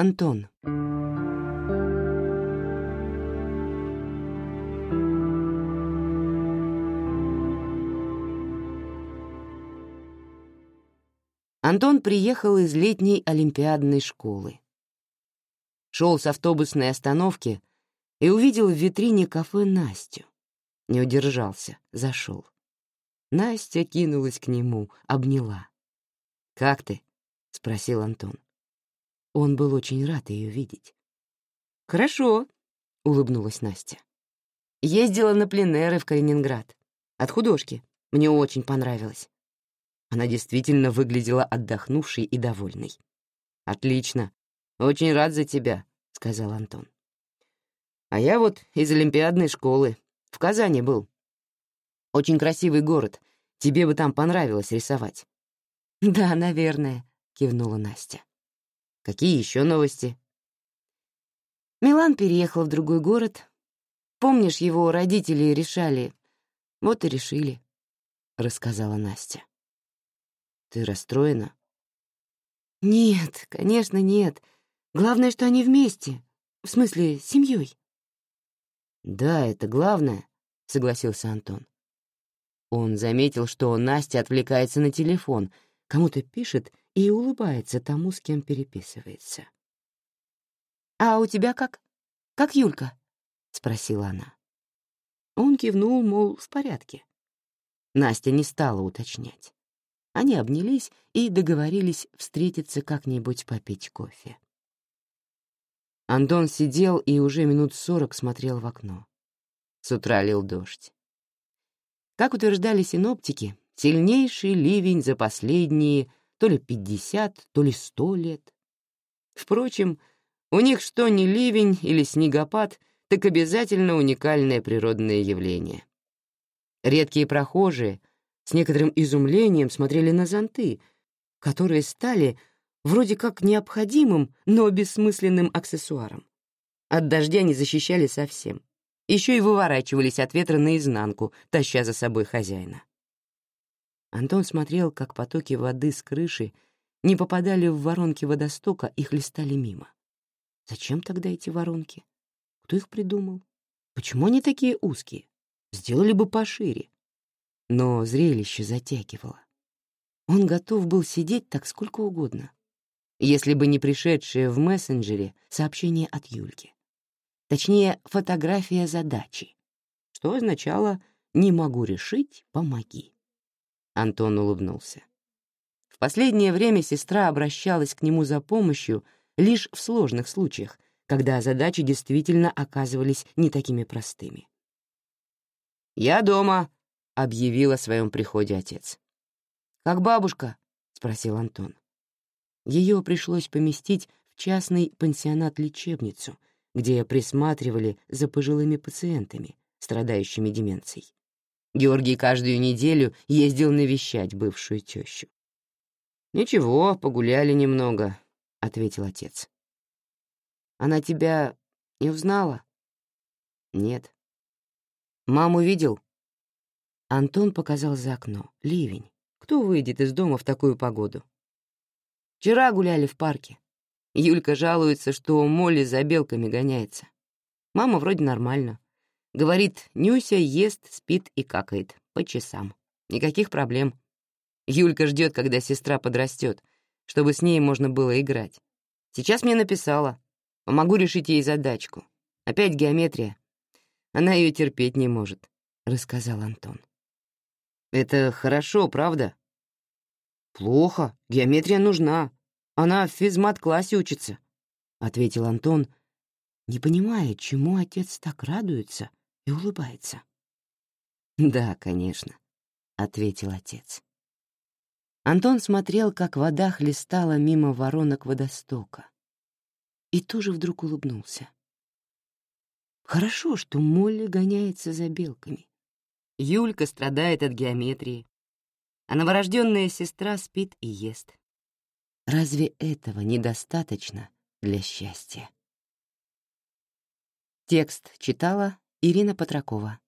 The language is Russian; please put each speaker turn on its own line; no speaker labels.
Антон. Антон приехал из летней олимпиадной школы. Шел с автобусной остановки и увидел в витрине кафе Настю. Не удержался, зашел. Настя кинулась к нему, обняла. «Как ты?» — спросил Антон. Он был очень рад ее видеть. «Хорошо», — улыбнулась Настя. «Ездила на пленеры в Калининград. От художки. Мне очень понравилось». Она действительно выглядела отдохнувшей и довольной. «Отлично. Очень рад за тебя», — сказал Антон. «А я вот из Олимпиадной школы. В Казани был. Очень красивый город. Тебе бы там понравилось рисовать». «Да, наверное», — кивнула Настя. «Какие еще новости?» Милан переехал в другой город. Помнишь, его родители решали. Вот и решили, — рассказала Настя. Ты расстроена? Нет, конечно, нет. Главное, что они вместе. В смысле, семьей. Да, это главное, согласился Антон. Он заметил, что Настя отвлекается на телефон, кому-то пишет и улыбается тому, с кем переписывается. «А у тебя как? Как Юлька?» — спросила она. Он кивнул, мол, в порядке. Настя не стала уточнять. Они обнялись и договорились встретиться как-нибудь попить кофе. Антон сидел и уже минут сорок смотрел в окно. С утра лил дождь. Как утверждали синоптики, сильнейший ливень за последние то ли пятьдесят, то ли сто лет. Впрочем, у них что ни ливень или снегопад, так обязательно уникальное природное явление. Редкие прохожие с некоторым изумлением смотрели на зонты, которые стали вроде как необходимым, но бессмысленным аксессуаром. От дождя не защищали совсем. Еще и выворачивались от ветра наизнанку, таща за собой хозяина. Антон смотрел, как потоки воды с крыши не попадали в воронки водостока и хлестали мимо. Зачем тогда эти воронки? Кто их придумал? Почему они такие узкие? Сделали бы пошире но зрелище затягивало. Он готов был сидеть так сколько угодно, если бы не пришедшее в мессенджере сообщение от Юльки. Точнее, фотография задачи, что означало «не могу решить, помоги». Антон улыбнулся. В последнее время сестра обращалась к нему за помощью лишь в сложных случаях, когда задачи действительно оказывались не такими простыми. «Я дома», объявил о своем приходе отец. «Как бабушка?» — спросил Антон. Ее пришлось поместить в частный пансионат-лечебницу, где присматривали за пожилыми пациентами, страдающими деменцией. Георгий каждую неделю ездил навещать бывшую тещу. «Ничего, погуляли немного», — ответил отец. «Она тебя не узнала?» «Нет». «Маму видел?» Антон показал за окно. Ливень. Кто выйдет из дома в такую погоду? Вчера гуляли в парке. Юлька жалуется, что Молли за белками гоняется. Мама вроде нормально. Говорит, Нюся ест, спит и какает. По часам. Никаких проблем. Юлька ждет, когда сестра подрастет, чтобы с ней можно было играть. Сейчас мне написала. Помогу решить ей задачку. Опять геометрия. Она ее терпеть не может, — рассказал Антон. Это хорошо, правда? Плохо. Геометрия нужна. Она в физмат-классе учится, — ответил Антон, не понимая, чему отец так радуется и улыбается. «Да, конечно», — ответил отец. Антон смотрел, как вода хлестала мимо воронок водостока, и тоже вдруг улыбнулся. Хорошо, что Молли гоняется за белками. Юлька страдает от геометрии, а новорожденная сестра спит и ест. Разве этого недостаточно для счастья? Текст читала Ирина Патракова.